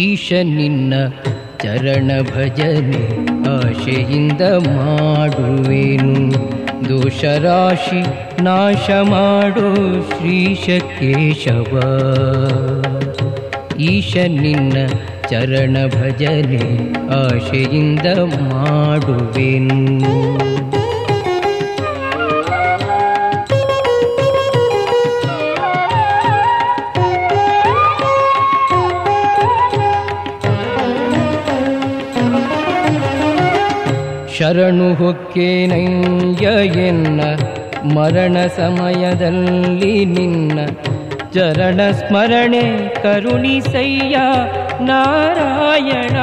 ಈಶ ನಿನ್ನ ಚರಣ ಭಜನೆ ಆಶೆಯಿಂದ ಮಾಡುವೆನು ದೋಷರಾಶಿ ನಾಶ ಮಾಡು ಶ್ರೀಶ ಕೇಶವ ಈಶ ನಿನ್ನ ಚರಣ ಭಜನೆ ಆಶೆಯಿಂದ ಮಾಡುವೆನು ಶರಣು ಹೊಕ್ಕೇನಯ್ಯ ಎನ್ನ, ಮರಣ ಸಮಯದಲ್ಲಿ ನಿನ್ನ ಚರಣ ಸ್ಮರಣೆ ಕರುಣಿಸಯ್ಯ ನಾರಾಯಣ.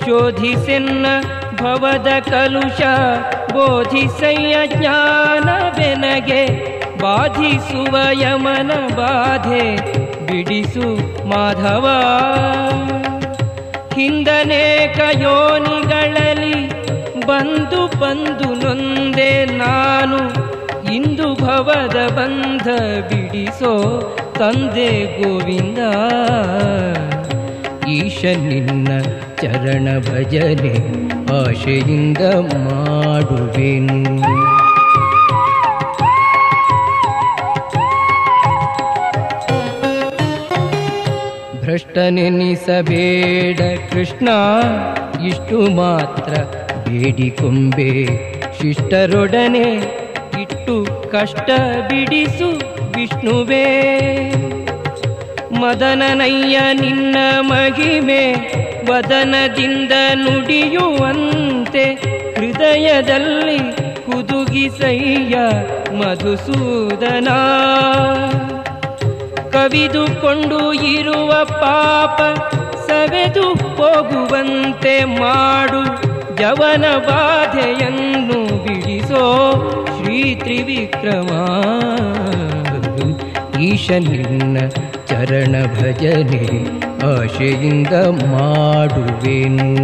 ಶೋಧಿಸೆನ್ನ ಭವದ ಕಲುಷ ಬೋಧಿಸಯ್ಯ ಜ್ಞಾನವೆನಗೆ, ಬಾಧಿಸುವ ಯಮನ ಬಾಧೆ ಬಿಡಿಸು ಮಾಧವ. ಹಿಂದನೇ ಯೋನಿಗಳಲ್ಲಿ ಬಂದು ಬಂದು ನೊಂದೆ ನಾನು ಇಂದು ಭವದ ಬಂಧ ಬಿಡಿಸೋ ತಂದೆ ಗೋವಿಂದ. ಈಶ ನಿನ್ನ ಚರಣ ಭಜನೆ ಆಶೆಯಿಂದ ಮಾಡುವೆನು. ಭ್ರಷ್ಟನೆನಿಸಬೇಡ ಕೃಷ್ಣ, ಇಷ್ಟು ಮಾತ್ರ ಬೇಡಿಕೊಂಬೆ ಶಿಷ್ಟರೊಡನೆ ಇಟ್ಟು ಕಷ್ಟ ಬಿಡಿಸು ವಿಷ್ಣುವೇ. ಮದನನಯ್ಯ ನಿನ್ನ ಮಹಿಮೆ, ವದನದಿಂದ ನುಡಿಯುವಂತೆ ಹೃದಯದಲ್ಲಿ ಕುದುಗಿಸಯ್ಯ ಮಧುಸೂದನ. ಕವಿದುಕೊಂಡು ಇರುವ ಪಾಪ ಸವೆದು ಹೋಗುವಂತೆ ಮಾಡು ಜವನ ಬಾಧೆಯನ್ನು ಬಿಡಿಸೋ ಶ್ರೀ ತ್ರಿವಿಕ್ರಮ. ಈಶ ನಿನ್ನ ಚರಣ ಭಜನೆ ಆಶೆಯಿಂದ ಮಾಡುವೆನು.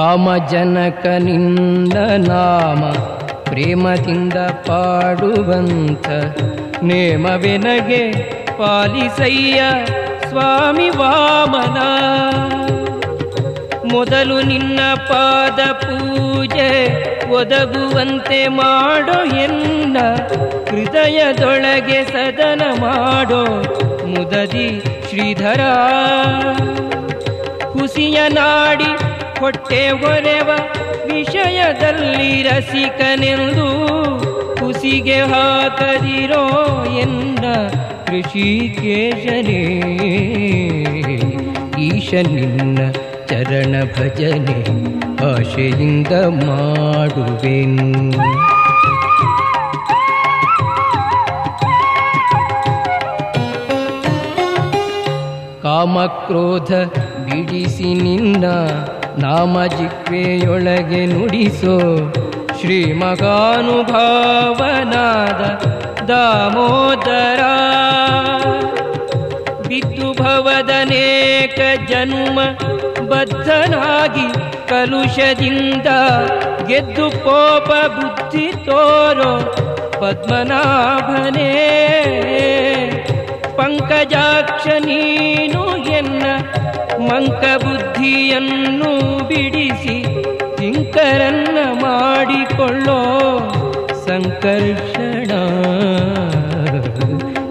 ಕಾಮಜನಕನಿಂದ ನಾಮ ಪ್ರೇಮದಿಂದ ಪಾಡುವಂತ ನೇಮವೆನಗೆ ಪಾಲಿಸಯ್ಯ ಸ್ವಾಮಿ ವಾಮನ. ಮೊದಲು ನಿನ್ನ ಪಾದ ಪೂಜೆ ಒದಗುವಂತೆ ಮಾಡೋ ಎನ್ನ, ಹೃದಯದೊಳಗೆ ಸದನ ಮಾಡೋ ಮುದದಿ ಶ್ರೀಧರ. ಹುಸಿಯ ನಾಡಿ ಹೊಟ್ಟೆ ಒರೆವ ವಿಷಯದಲ್ಲಿ ರಸಿಕನೆಂದು ಕುಸಿಗೆ ಹಾಕದಿರೋ ಎಂದ ಋಷಿಕೇಶನೇ, ಈಶ ನಿನ್ನ ಚರಣ ಭಜನೆ ಆಶೆಯಿಂದ ಮಾಡುವೆನು. ಕಾಮಕ್ರೋಧ ಬಿಡಿಸಿ ನಿನ್ನ ನಾಮ ಜಿಕ್ವೆಯೊಳಗೆ ನುಡಿಸೋ ಶ್ರೀಮಗಾನುಭಾವನಾದ ದಾಮೋದರ. ಬಿದ್ದು ಭವದನೇಕ ಜನ್ಮ ಬದ್ಧನಾಗಿ ಕಲುಷದಿಂದ ಗೆದ್ದು ಕೋಪ ಬುದ್ಧಿ ತೋರೋ ಪದ್ಮನಾಭನೇ. ಪಂಕಜಾಕ್ಷ ನೀನು ಎನ್ನ ಮಂಕ ಬುದ್ಧಿಯನ್ನು ಬಿಡಿಸಿ ಕಿಂಕರನ್ನ ಮಾಡಿಕೊಳ್ಳೋ ಸಂಕರ್ಷಣ.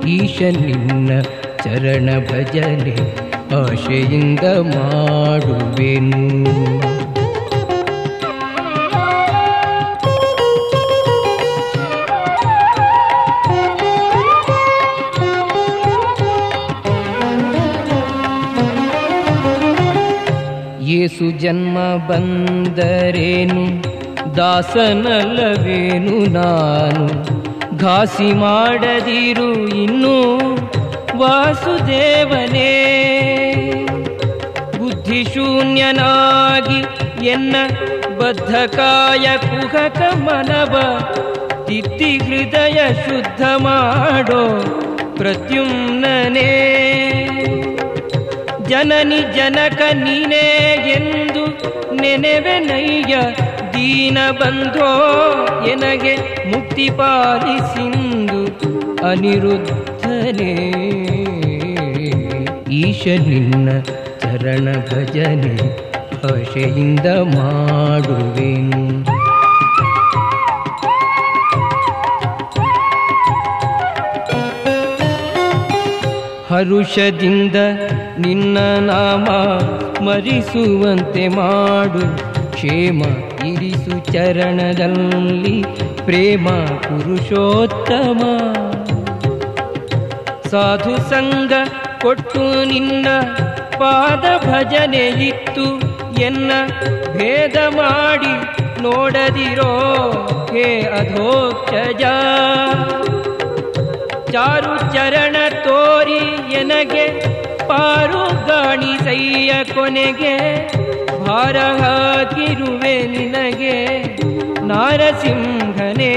ಈಶ ನಿನ್ನ ಚರಣ ಭಜನೆ ಆಶೆಯಿಂದ ಮಾಡುವೆನು. ಏಸು ಜನ್ಮ ಬಂದರೇನು? ದಾಸನಲ್ಲವೇನು ನಾನು? ಘಾಸಿ ಮಾಡದಿರು ಇನ್ನೂ ವಾಸುದೇವನೇ. ಬುದ್ಧಿಶೂನ್ಯನಾಗಿ ಎನ್ನ ಬದ್ಧಕಾಯ ಕುಹಕ ಮನವ, ತಿತ್ತಿ ಹೃದಯ ಶುದ್ಧ ಮಾಡೋ ಪ್ರತ್ಯುಮ್ನನೇ. ಜನನಿ ಜನಕ ನೀನೇ ಎಂದು ನೆನೆವೆನಯ್ಯ ದೀನ ಬಂಧೋ ಎನಗೆ ಮುಕ್ತಿ ಪಾಲಿಸಿಂದು ಅನಿರುದ್ಧನೇ. ಈಶ ನಿನ್ನ ಚರಣ ಭಜನೆ ಭಾಷೆಯಿಂದ ಮಾಡುವೆನು. ಹರುಷದಿಂದ ನಿನ್ನ ನಾಮ ಮರಿಸುವಂತೆ ಮಾಡು. ಕ್ಷೇಮ ಇರಿಸು ಚರಣದಲ್ಲಿ ಪ್ರೇಮ ಪುರುಷೋತ್ತಮ. ಸಾಧು ಸಂಗ ಕೊಟ್ಟು ನಿನ್ನ ಪಾದ ಇತ್ತು ಎನ್ನ ಭೇದ ಮಾಡಿ ನೋಡದಿರೋ ಹೇ ಅಧೋಕ್ಷಜ ಚಾರು ಚರಣ ತೋರಿ ಎನಗೆ ಪಾರು ಗಾಣಿಸಯ್ಯ ಕೊನೆಗೆ ಭಾರ ಹಾಕಿರುವೆ ನಿನಗೆ, ನಾರಸಿಂಹನೇ.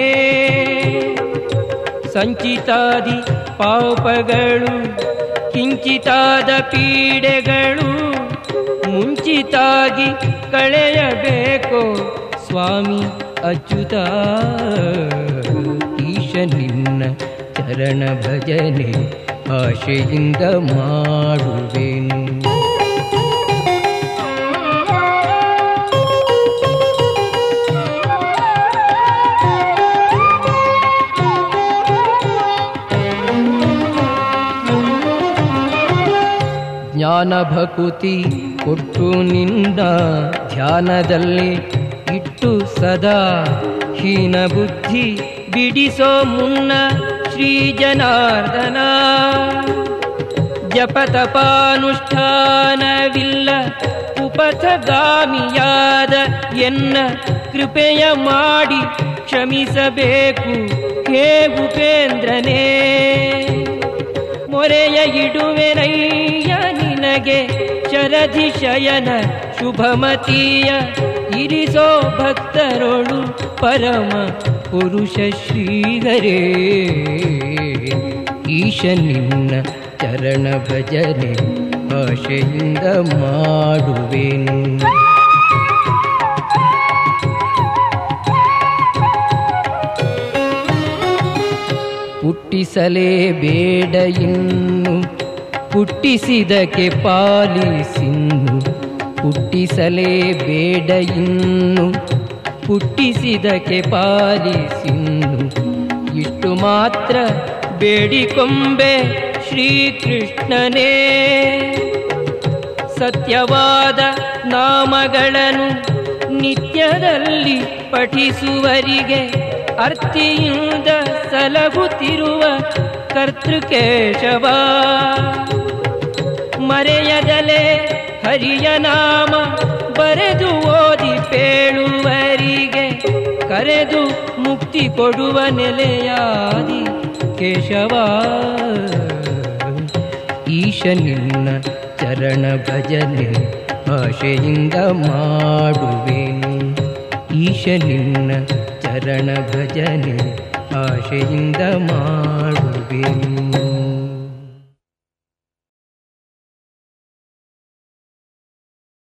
ಸಂಚಿತಾದಿ ಪಾಪಗಳು ಕಿಂಚಿತಾದ ಪೀಡೆಗಳು, ಮುಂಚಿತಾಗಿ ಕಳೆಯಬೇಕು ಸ್ವಾಮಿ ಅಚ್ಯುತ. ಈಶ ನಿನ್ನ ಚರಣ ಭಜನೆ ಆಶೆಯಿಂದ ಮಾಡುವೆನು. ಜ್ಞಾನ ಭಕುತಿ ಕೊಟ್ಟು ನಿಂದ ಧ್ಯಾನದಲ್ಲಿ ಇಟ್ಟು ಸದಾ ಹೀನ ಬುದ್ಧಿ ಬಿಡಿಸೋ ಮುನ್ನ ಶ್ರೀ ಜನಾರ್ದನ. ಜಪತಪಾನುಷ್ಠಾನವಿಲ್ಲ, ಉಪಥಗಾಮಿಯಾದ ಎನ್ನ ಕೃಪೆಯ ಮಾಡಿ ಕ್ಷಮಿಸಬೇಕು, ಹೇ ಉಪೇಂದ್ರನೇ. ಮೊರೆಯ ಇಡುವೆನಯ್ಯ ನಿನಗೆ ಶರಧಿ ಶಯನ ಶುಭಮತೀಯ, ಇರಿಸೋ ಭಕ್ತರೊಳು ಪರಮ ಪುರುಷ ಶ್ರೀಧರೇ, ಈಶ ನಿನ್ನ ಚರಣ ಭಜನೆ ಆಶೆಯಿಂದ ಮಾಡುವೆನು. ಹುಟ್ಟಿಸಲೇಬೇಡ ಇನ್ನು, ಹುಟ್ಟಿಸಿದಕ್ಕೆ ಪಾಲಿಸಿನ್ನು ಹುಟ್ಟಿಸಲೇಬೇಡ ಇನ್ನು ಹುಟ್ಟಿಸಿದಕ್ಕೆ ಪಾಲಿಸಿನ್ನು. ಇಷ್ಟು ಮಾತ್ರ ಬೇಡಿಕೊಂಬೆ ಶ್ರೀಕೃಷ್ಣನೇ. ಸತ್ಯವಾದ ನಾಮಗಳನ್ನು ನಿತ್ಯದಲ್ಲಿ ಪಠಿಸುವರಿಗೆ ಅರ್ಥಿಯಿಂದ ಸಲಹುತ್ತಿರುವ ಕರ್ತೃಕೇಶವ. ಮರೆಯದಲೆ ಹರಿಯ ನಾಮ ಬರೆದು ಕರೆದು ಮುಕ್ತಿ ಕೊಡುವ ನೆಲೆಯಾದಿ ಕೇಶವ. ಈಶ ನಿನ್ನ ಚರಣ ಭಜನೆ ಆಶೆಯಿಂದ ಮಾಡುವೆನು ಈಶ ನಿನ್ನ ಚರಣ ಭಜನೆ ಆಶೆಯಿಂದ ಮಾಡುವೆನು